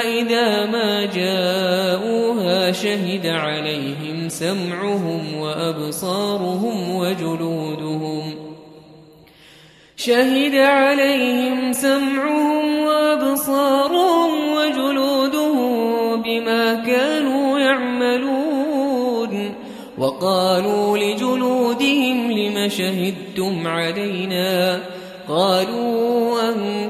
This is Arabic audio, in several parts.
إذا ما جاءوها شهد عليهم سمعهم وأبصارهم وجلودهم. شهد عليهم سمعهم وأبصارهم وجلودهم بما كانوا يعملون. وقالوا لجلودهم لم شهدتم علينا؟ قالوا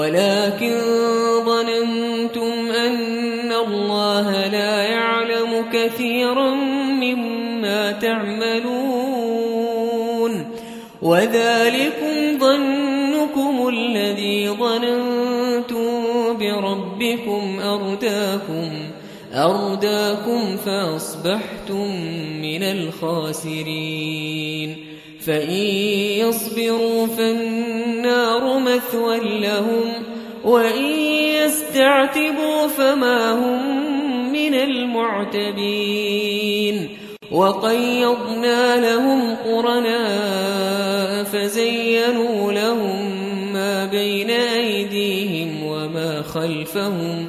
ولكن ظننتم أن الله لا يعلم كثيرا مما تعملون. وذلكم ظنكم الذي ظننتم بربكم أرداكم أرداكم فأصبحتم من الخاسرين. فإن يصبروا فالنار مثوى لهم وإن يستعتبوا فما هم من المعتبين. وقيضنا لهم قرناء فزينوا لهم ما بين أيديهم وما خلفهم.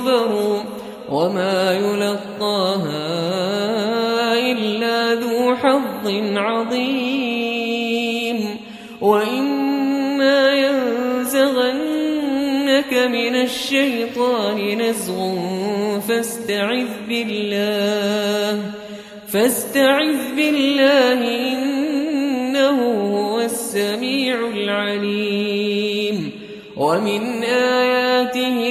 صبروا وما يلقاها إلا ذو حظ عظيم وإما ينزغنك من الشيطان نزغ فاستعذ بالله فاستعذ بالله إنه هو السميع العليم ومن آياته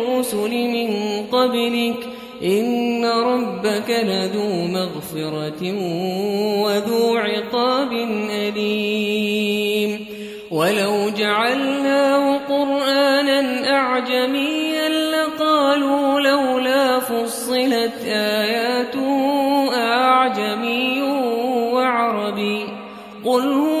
قبلك إن ربك لذو مغفرة وذو عقاب أليم. ولو جعلناه قرآنا أعجميا لقالوا لولا فصلت آياته أعجمي وعربي. قل هو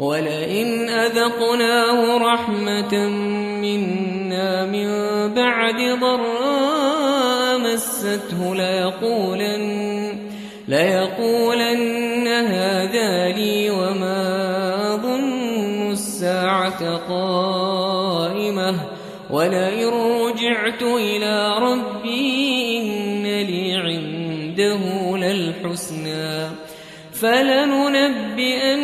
ولئن أذقناه رحمة منا من بعد ضراء مسته ليقولن ليقولن هذا لي وما ظن الساعة قائمة ولئن رجعت إلى ربي إن لي عنده للحسنى فلننبئن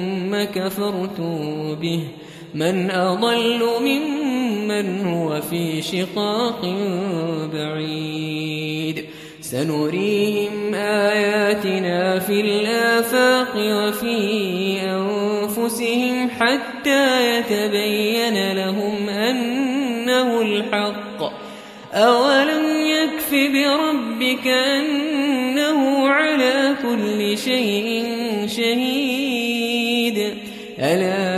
كفرتم به. من أضل ممن هو في شقاق بعيد. سنريهم آياتنا في الآفاق وفي أنفسهم حتى يتبين لهم أنه الحق. أولم يكف بربك أنه على كل شيء شهيد؟ ألا